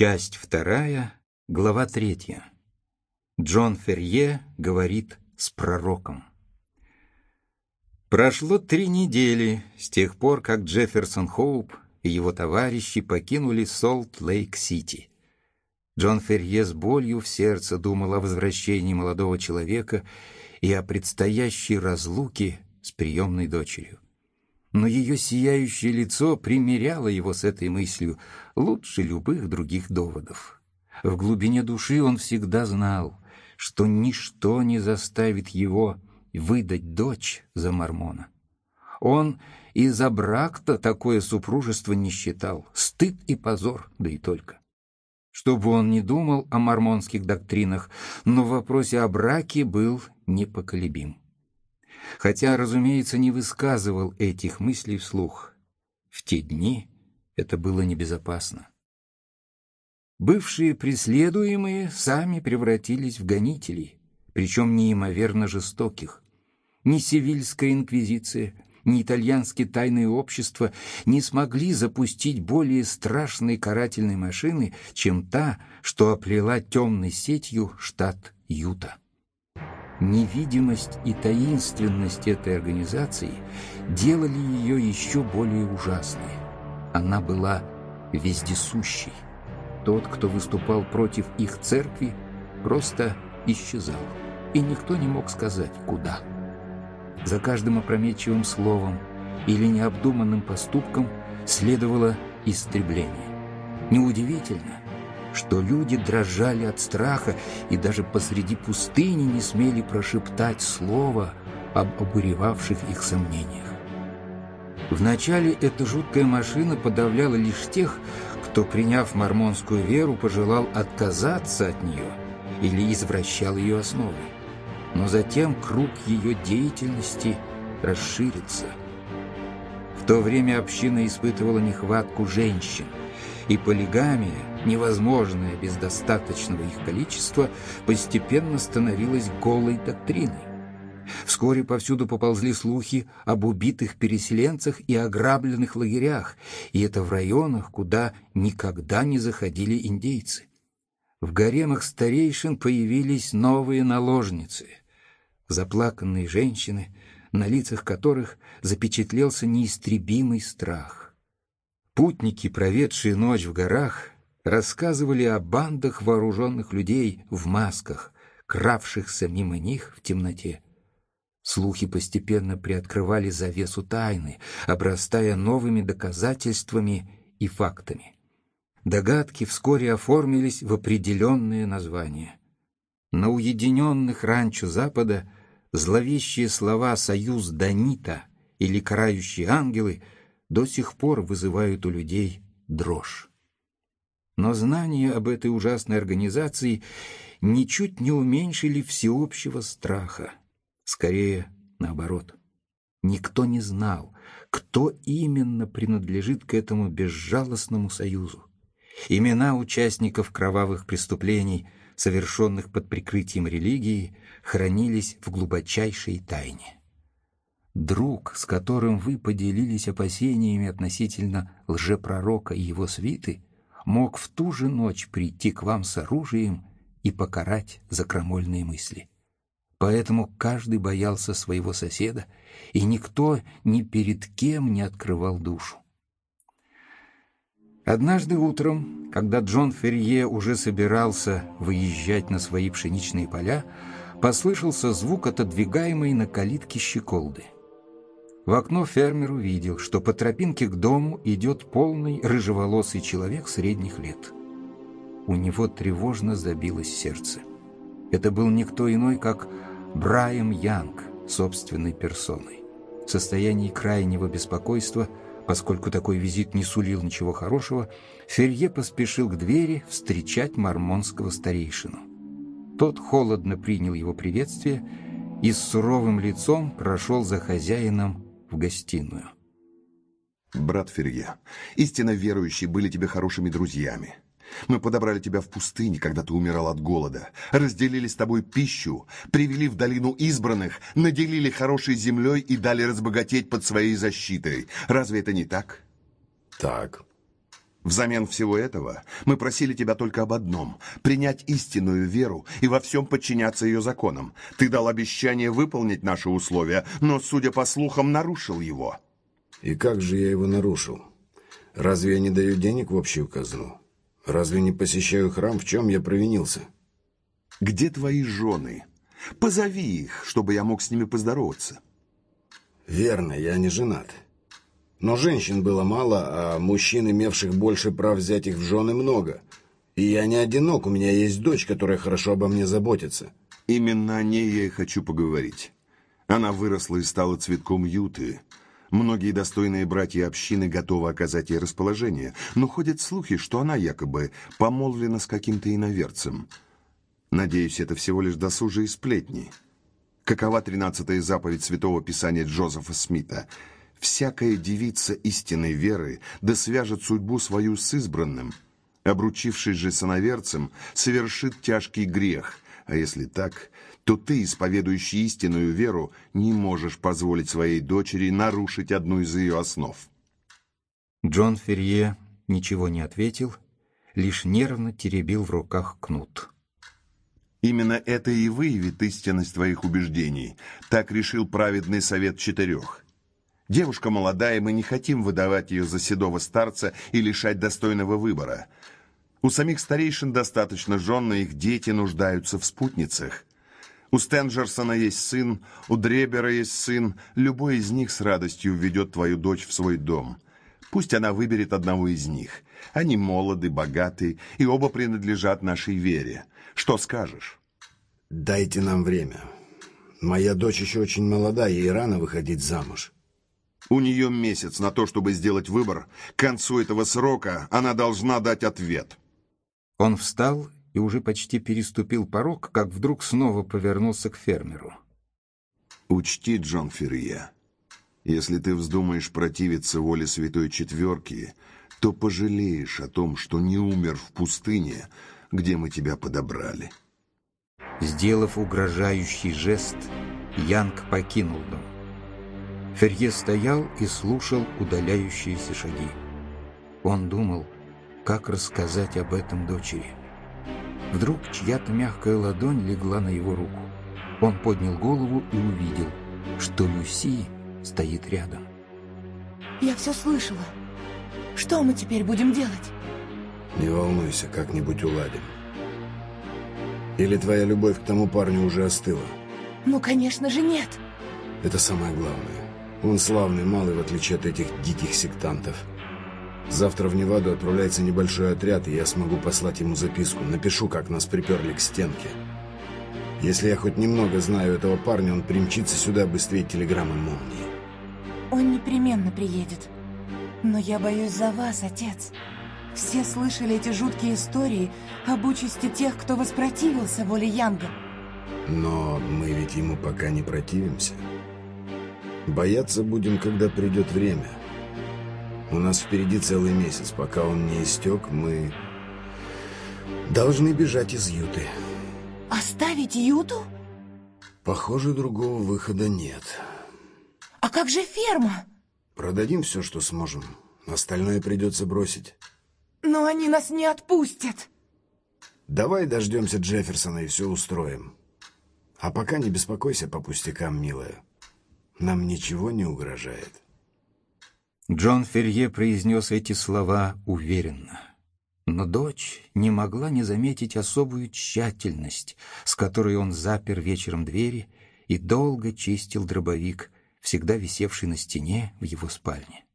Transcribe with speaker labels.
Speaker 1: Часть вторая, глава третья. Джон Ферье говорит с пророком. Прошло три недели с тех пор, как Джефферсон Хоуп и его товарищи покинули Солт-Лейк-Сити. Джон Ферье с болью в сердце думал о возвращении молодого человека и о предстоящей разлуке с приемной дочерью но ее сияющее лицо примиряло его с этой мыслью лучше любых других доводов. В глубине души он всегда знал, что ничто не заставит его выдать дочь за Мормона. Он и за брак-то такое супружество не считал, стыд и позор, да и только. Чтобы он не думал о мормонских доктринах, но в вопросе о браке был непоколебим хотя, разумеется, не высказывал этих мыслей вслух. В те дни это было небезопасно. Бывшие преследуемые сами превратились в гонителей, причем неимоверно жестоких. Ни Севильская инквизиция, ни итальянские тайные общества не смогли запустить более страшной карательной машины, чем та, что оплела темной сетью штат Юта. Невидимость и таинственность этой организации делали ее еще более ужасной. Она была вездесущей. Тот, кто выступал против их церкви, просто исчезал, и никто не мог сказать, куда. За каждым опрометчивым словом или необдуманным поступком следовало истребление. Неудивительно, что люди дрожали от страха и даже посреди пустыни не смели прошептать слово об обуревавших их сомнениях. Вначале эта жуткая машина подавляла лишь тех, кто, приняв мормонскую веру, пожелал отказаться от нее или извращал ее основы. Но затем круг ее деятельности расширится. В то время община испытывала нехватку женщин, и полигамия, невозможная без достаточного их количества, постепенно становилась голой доктриной. Вскоре повсюду поползли слухи об убитых переселенцах и ограбленных лагерях, и это в районах, куда никогда не заходили индейцы. В гаремах старейшин появились новые наложницы, заплаканные женщины, на лицах которых запечатлелся неистребимый страх. Путники, проведшие ночь в горах, рассказывали о бандах вооруженных людей в масках, кравшихся мимо них в темноте. Слухи постепенно приоткрывали завесу тайны, обрастая новыми доказательствами и фактами. Догадки вскоре оформились в определенные названия. На уединенных ранчо Запада зловещие слова «Союз Данита» или «Карающие ангелы» до сих пор вызывают у людей дрожь. Но знания об этой ужасной организации ничуть не уменьшили всеобщего страха. Скорее, наоборот. Никто не знал, кто именно принадлежит к этому безжалостному союзу. Имена участников кровавых преступлений, совершенных под прикрытием религии, хранились в глубочайшей тайне. Друг, с которым вы поделились опасениями относительно лжепророка и его свиты, мог в ту же ночь прийти к вам с оружием и покарать за крамольные мысли. Поэтому каждый боялся своего соседа, и никто ни перед кем не открывал душу. Однажды утром, когда Джон Ферье уже собирался выезжать на свои пшеничные поля, послышался звук отодвигаемой на калитке щеколды — в окно фермер увидел, что по тропинке к дому идет полный рыжеволосый человек средних лет. У него тревожно забилось сердце. Это был никто иной, как Брайан Янг собственной персоной. В состоянии крайнего беспокойства, поскольку такой визит не сулил ничего хорошего, Ферье поспешил к двери встречать мормонского старейшину. Тот холодно принял его приветствие и с суровым лицом прошел за хозяином в гостиную.
Speaker 2: «Брат Ферье, истинно верующие были тебе хорошими друзьями. Мы подобрали тебя в пустыне, когда ты умирал от голода, разделили с тобой пищу, привели в долину избранных, наделили хорошей землей и дали разбогатеть под своей защитой. Разве это не так?»
Speaker 3: «Так.
Speaker 2: Взамен всего этого мы просили тебя только об одном — принять истинную веру и во всем подчиняться ее законам. Ты дал обещание выполнить наши условия, но, судя по слухам, нарушил его.
Speaker 3: И как же я его нарушил? Разве я не даю денег в общую казну? Разве не посещаю храм? В чем я провинился?
Speaker 2: Где твои жены? Позови их, чтобы я мог с ними поздороваться.
Speaker 3: Верно, я не женат. Но женщин было мало, а мужчин, имевших больше прав взять их в жены, много. И я не одинок, у меня есть дочь, которая хорошо обо мне заботится.
Speaker 2: Именно о ней я и хочу поговорить. Она выросла и стала цветком юты. Многие достойные братья общины готовы оказать ей расположение, но ходят слухи, что она якобы помолвлена с каким-то иноверцем. Надеюсь, это всего лишь досужие сплетни. Какова тринадцатая заповедь Святого Писания Джозефа Смита – всякая девица истинной веры да свяжет судьбу свою с избранным. Обручившись же с иноверцем, совершит тяжкий грех, а если так, то ты, исповедующий истинную веру, не можешь позволить своей дочери нарушить одну из ее основ.
Speaker 1: Джон Ферье ничего не ответил, лишь нервно теребил в руках кнут.
Speaker 2: Именно это и выявит истинность твоих убеждений. Так решил праведный совет четырех. Девушка молодая, мы не хотим выдавать ее за седого старца и лишать достойного выбора. У самих старейшин достаточно жен, но их дети нуждаются в спутницах. У Стенджерсона есть сын, у Дребера есть сын. Любой из них с радостью введет твою дочь в свой дом. Пусть она выберет одного из них. Они молоды, богаты, и оба принадлежат нашей вере. Что скажешь?
Speaker 3: Дайте нам время. Моя дочь еще очень молода, ей рано выходить замуж.
Speaker 2: У нее месяц на то, чтобы сделать выбор. К концу этого срока она должна дать ответ.
Speaker 1: Он встал и уже почти переступил порог, как вдруг снова повернулся к фермеру.
Speaker 2: «Учти, Джон Феррия, если ты вздумаешь противиться воле Святой Четверки, то пожалеешь о том, что не умер в пустыне, где мы тебя подобрали».
Speaker 1: Сделав угрожающий жест, Янг покинул дом. Ферье стоял и слушал удаляющиеся шаги. Он думал, как рассказать об этом дочери. Вдруг чья-то мягкая ладонь легла на его руку. Он поднял голову и увидел, что Люси стоит рядом.
Speaker 4: Я все слышала. Что мы теперь будем делать?
Speaker 3: Не волнуйся, как-нибудь уладим. Или твоя любовь к тому парню уже остыла?
Speaker 4: Ну, конечно же, нет.
Speaker 3: Это самое главное. Он славный малый, в отличие от этих диких сектантов. Завтра в Неваду отправляется небольшой отряд, и я смогу послать ему записку. Напишу, как нас приперли к стенке. Если я хоть немного знаю этого парня, он примчится сюда быстрее телеграммы молнии.
Speaker 4: Он непременно приедет. Но я боюсь за вас, отец. Все слышали эти жуткие истории об участи тех, кто воспротивился воле Янга.
Speaker 3: Но мы ведь ему пока не противимся. Бояться будем, когда придет время. У нас впереди целый месяц. Пока он не истек, мы должны бежать из Юты.
Speaker 4: Оставить Юту?
Speaker 3: Похоже, другого выхода нет.
Speaker 4: А как же ферма?
Speaker 3: Продадим все, что сможем. Остальное придется бросить.
Speaker 4: Но они нас не отпустят.
Speaker 3: Давай дождемся Джефферсона и все устроим. А пока не беспокойся по пустякам, милая. Нам ничего не угрожает.
Speaker 1: Джон Ферье произнес эти слова уверенно. Но дочь не могла не заметить особую тщательность, с которой он запер вечером двери и долго чистил дробовик, всегда висевший на стене в его спальне.